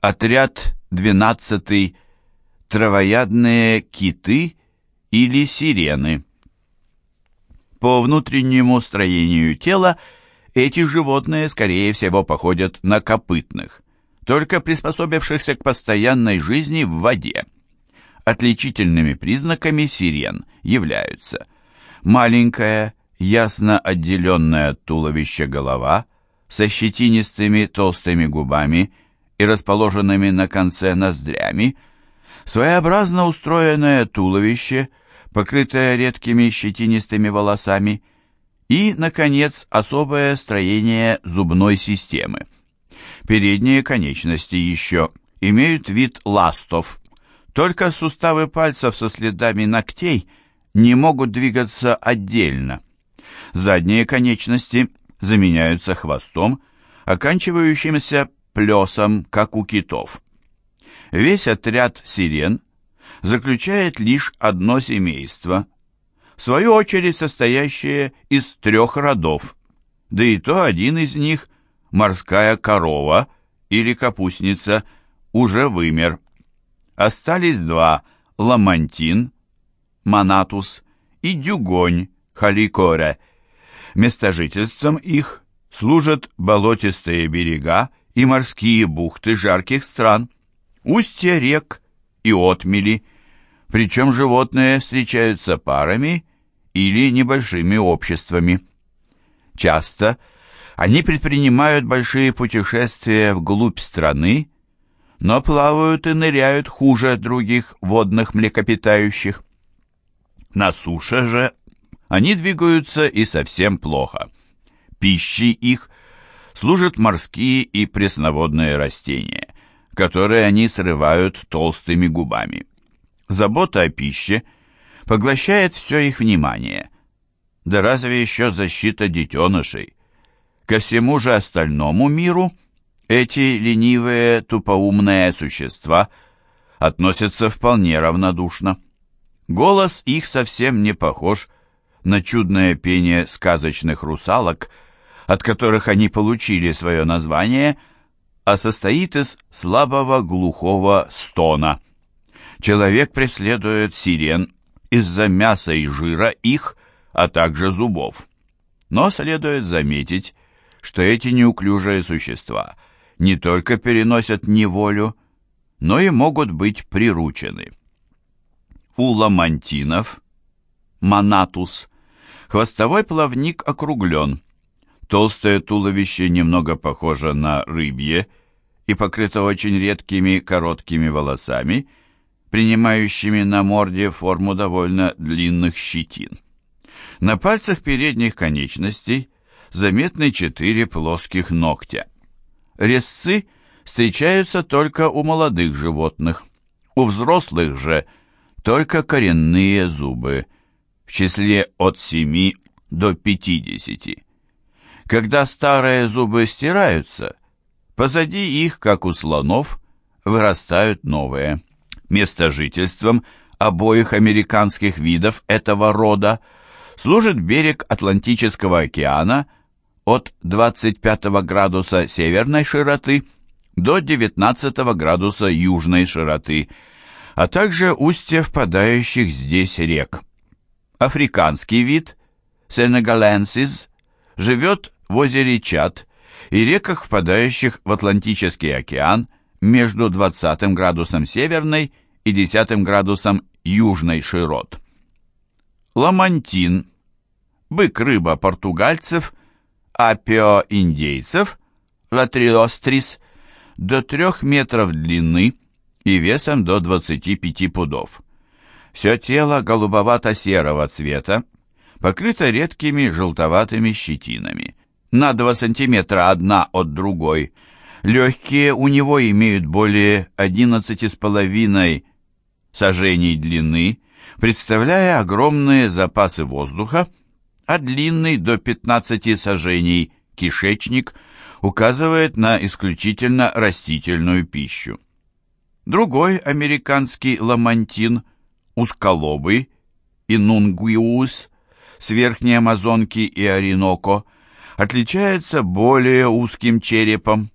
Отряд 12 травоядные киты или сирены. По внутреннему строению тела эти животные, скорее всего, походят на копытных, только приспособившихся к постоянной жизни в воде. Отличительными признаками сирен являются маленькая, ясно отделенная от туловища голова со щетинистыми толстыми губами и расположенными на конце ноздрями, своеобразно устроенное туловище, покрытое редкими щетинистыми волосами, и, наконец, особое строение зубной системы. Передние конечности еще имеют вид ластов, только суставы пальцев со следами ногтей не могут двигаться отдельно. Задние конечности заменяются хвостом, оканчивающимся плесом, как у китов. Весь отряд сирен заключает лишь одно семейство, в свою очередь состоящее из трех родов, да и то один из них, морская корова или капустница, уже вымер. Остались два – ламантин, манатус и дюгонь, халикоре. Местожительством их служат болотистые берега и морские бухты жарких стран, устья рек и отмели, причем животные встречаются парами или небольшими обществами. Часто они предпринимают большие путешествия вглубь страны, но плавают и ныряют хуже других водных млекопитающих. На суше же они двигаются и совсем плохо. Пищей их служат морские и пресноводные растения, которые они срывают толстыми губами. Забота о пище поглощает все их внимание. Да разве еще защита детенышей? Ко всему же остальному миру эти ленивые, тупоумные существа относятся вполне равнодушно. Голос их совсем не похож на чудное пение сказочных русалок, от которых они получили свое название, а состоит из слабого глухого стона. Человек преследует сирен из-за мяса и жира их, а также зубов. Но следует заметить, что эти неуклюжие существа не только переносят неволю, но и могут быть приручены. У ламантинов, манатус, хвостовой плавник округлен, толстое туловище немного похоже на рыбье и покрыто очень редкими короткими волосами, принимающими на морде форму довольно длинных щетин. На пальцах передних конечностей заметны четыре плоских ногтя. Резцы встречаются только у молодых животных, у взрослых же – только коренные зубы, в числе от 7 до 50. Когда старые зубы стираются, позади их, как у слонов, вырастают новые. Местожительством обоих американских видов этого рода служит берег Атлантического океана от 25 градуса северной широты до 19 градуса южной широты – а также устья впадающих здесь рек. Африканский вид, сенегаленсис, живет в озере Чад и реках, впадающих в Атлантический океан между 20 градусом северной и 10 градусом южной широт. Ламантин, бык-рыба португальцев, апио индейцев, латриострис, до 3 метров длины – и весом до 25 пудов. Все тело голубовато-серого цвета, покрыто редкими желтоватыми щетинами, на 2 сантиметра одна от другой. Легкие у него имеют более 11,5 сажений длины, представляя огромные запасы воздуха, а длинный до 15 сажений кишечник указывает на исключительно растительную пищу. Другой американский ламантин, узколобый, инунгуиус, с Верхней Амазонки и Ориноко, отличается более узким черепом.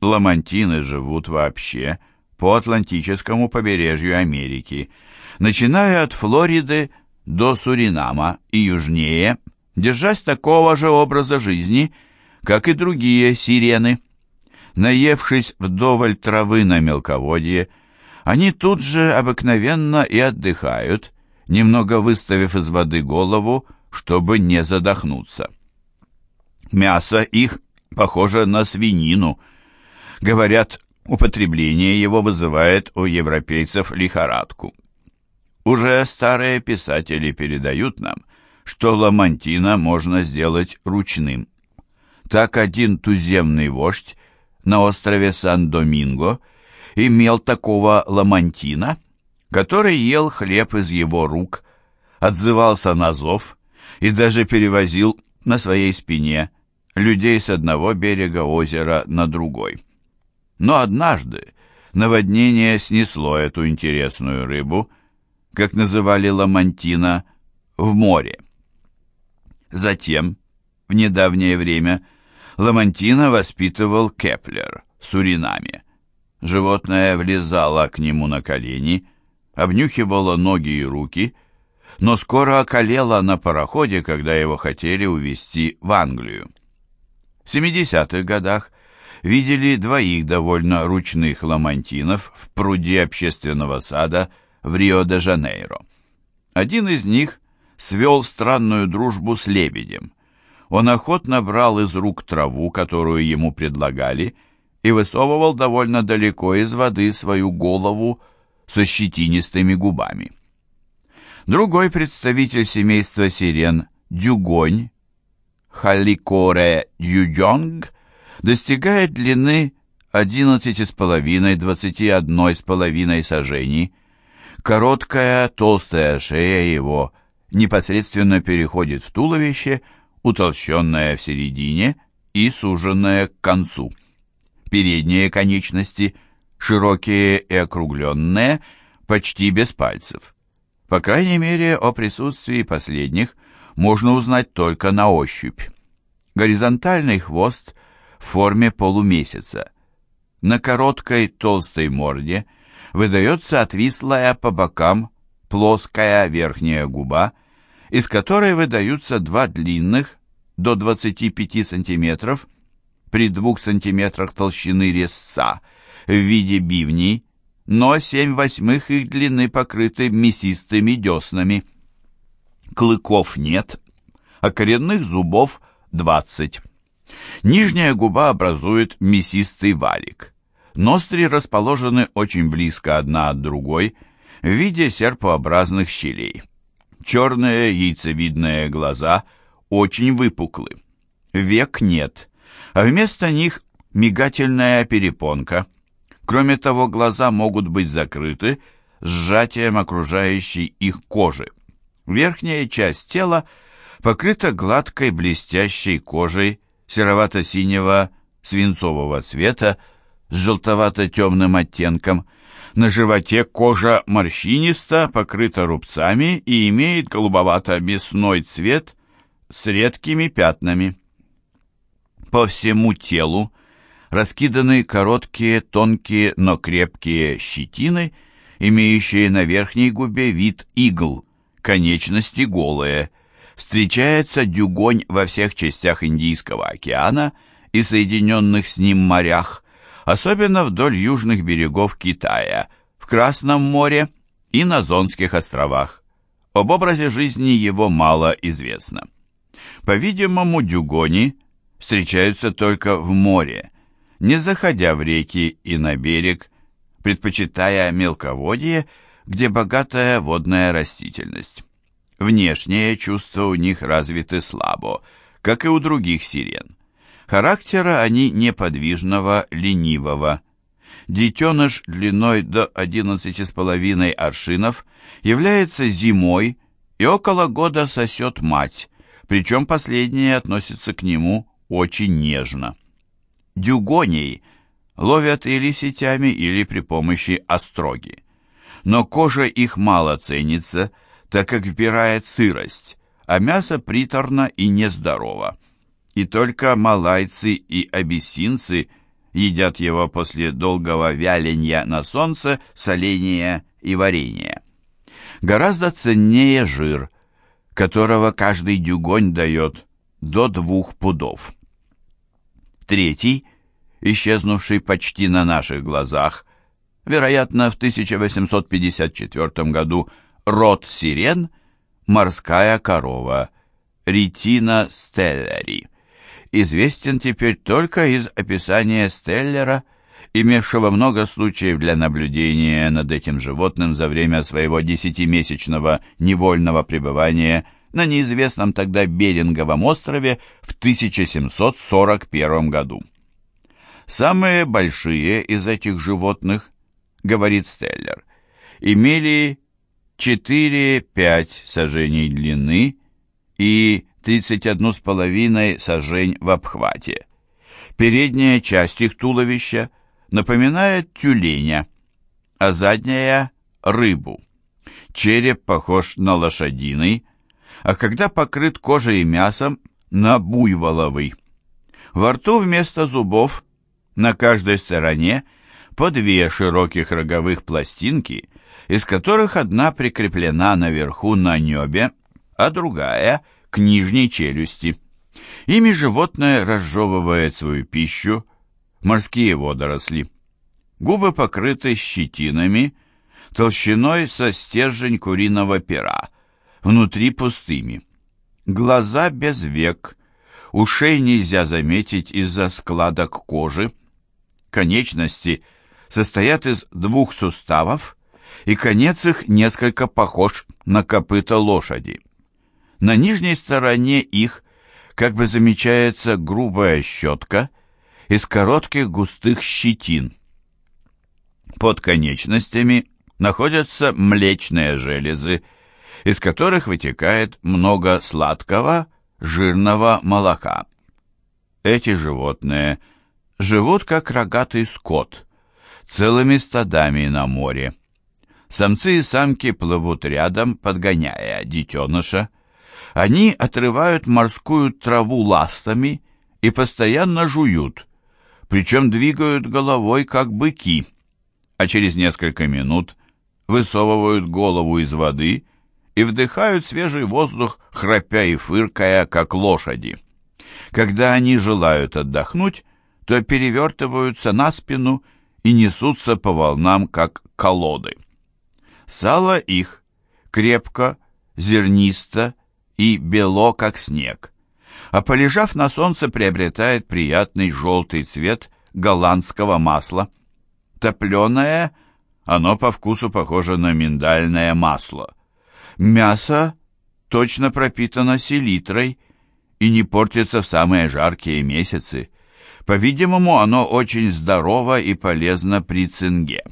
ламантины живут вообще по Атлантическому побережью Америки, начиная от Флориды до Суринама и южнее, держась такого же образа жизни, как и другие сирены. Наевшись вдоволь травы на мелководье, они тут же обыкновенно и отдыхают, немного выставив из воды голову, чтобы не задохнуться. Мясо их похоже на свинину. Говорят, употребление его вызывает у европейцев лихорадку. Уже старые писатели передают нам, что ламантина можно сделать ручным. Так один туземный вождь на острове Сан-Доминго имел такого ламантина, который ел хлеб из его рук, отзывался на зов и даже перевозил на своей спине людей с одного берега озера на другой. Но однажды наводнение снесло эту интересную рыбу, как называли ламантина, в море. Затем, в недавнее время, ламантина воспитывал Кеплер в Суринаме. Животное влезало к нему на колени, обнюхивало ноги и руки, но скоро околело на пароходе, когда его хотели увезти в Англию. В 70-х годах видели двоих довольно ручных ламантинов в пруде общественного сада в Рио-де-Жанейро. Один из них свел странную дружбу с лебедем. Он охотно брал из рук траву, которую ему предлагали, и высовывал довольно далеко из воды свою голову со щетинистыми губами. Другой представитель семейства сирен, дюгонь, халикоре дюджонг, достигает длины 11,5-21,5 сажений. Короткая толстая шея его непосредственно переходит в туловище, утолщенное в середине и суженное к концу. Передние конечности широкие и округленные, почти без пальцев. По крайней мере, о присутствии последних можно узнать только на ощупь. Горизонтальный хвост в форме полумесяца. На короткой толстой морде выдается отвислая по бокам плоская верхняя губа, из которой выдаются два длинных до 25 см при 2 см толщины резца в виде бивней, но 7 восьмых их длины покрыты мясистыми деснами. Клыков нет, а коренных зубов 20. Нижняя губа образует мясистый валик. Ноздри расположены очень близко одна от другой в виде серпообразных щелей. Черные яйцевидные глаза очень выпуклы. Век нет, а вместо них мигательная перепонка. Кроме того, глаза могут быть закрыты сжатием окружающей их кожи. Верхняя часть тела покрыта гладкой блестящей кожей серовато-синего свинцового цвета с желтовато-темным оттенком. На животе кожа морщиниста, покрыта рубцами и имеет голубовато-мясной цвет с редкими пятнами. По всему телу раскиданы короткие, тонкие, но крепкие щетины, имеющие на верхней губе вид игл, конечности голые. Встречается дюгонь во всех частях Индийского океана и соединенных с ним морях, особенно вдоль южных берегов Китая, в Красном море и на Зонских островах. Об образе жизни его мало известно. По-видимому, дюгони встречаются только в море, не заходя в реки и на берег, предпочитая мелководье, где богатая водная растительность. Внешние чувства у них развиты слабо, как и у других сирен. Характера они неподвижного, ленивого. Детеныш длиной до 11,5 аршинов является зимой и около года сосет мать, причем последняя относится к нему очень нежно. Дюгоней ловят или сетями, или при помощи остроги. Но кожа их мало ценится, так как вбирает сырость, а мясо приторно и нездорово. И только малайцы и абиссинцы едят его после долгого вяления на солнце, соления и варенья. Гораздо ценнее жир, которого каждый дюгонь дает до двух пудов. Третий, исчезнувший почти на наших глазах, вероятно, в 1854 году, род сирен, морская корова, ретина стеллери, известен теперь только из описания Стеллера, имевшего много случаев для наблюдения над этим животным за время своего десятимесячного невольного пребывания на неизвестном тогда Беринговом острове в 1741 году. Самые большие из этих животных, говорит Стеллер, имели 4-5 сажений длины и 31,5 сажень в обхвате. Передняя часть их туловища напоминает тюленя, а задняя – рыбу. Череп похож на лошадиный, а когда покрыт кожей и мясом – на буйволовый. Во рту вместо зубов на каждой стороне по две широких роговых пластинки, из которых одна прикреплена наверху на небе, а другая – к нижней челюсти. Ими животное разжевывает свою пищу, морские водоросли. Губы покрыты щетинами, толщиной со стержень куриного пера, внутри пустыми. Глаза без век, ушей нельзя заметить из-за складок кожи. Конечности состоят из двух суставов, и конец их несколько похож на копыта лошади. На нижней стороне их как бы замечается грубая щетка из коротких густых щетин. Под конечностями находятся млечные железы, из которых вытекает много сладкого, жирного молока. Эти животные живут как рогатый скот, целыми стадами на море. Самцы и самки плывут рядом, подгоняя детеныша, они отрывают морскую траву ластами и постоянно жуют, причем двигают головой, как быки, а через несколько минут высовывают голову из воды и вдыхают свежий воздух, храпя и фыркая, как лошади. Когда они желают отдохнуть, то перевертываются на спину и несутся по волнам, как колоды. Сало их крепко, зернисто и бело, как снег, а полежав на солнце, приобретает приятный желтый цвет голландского масла. Топленое, оно по вкусу похоже на миндальное масло. Мясо точно пропитано селитрой и не портится в самые жаркие месяцы. По-видимому, оно очень здорово и полезно при цинге.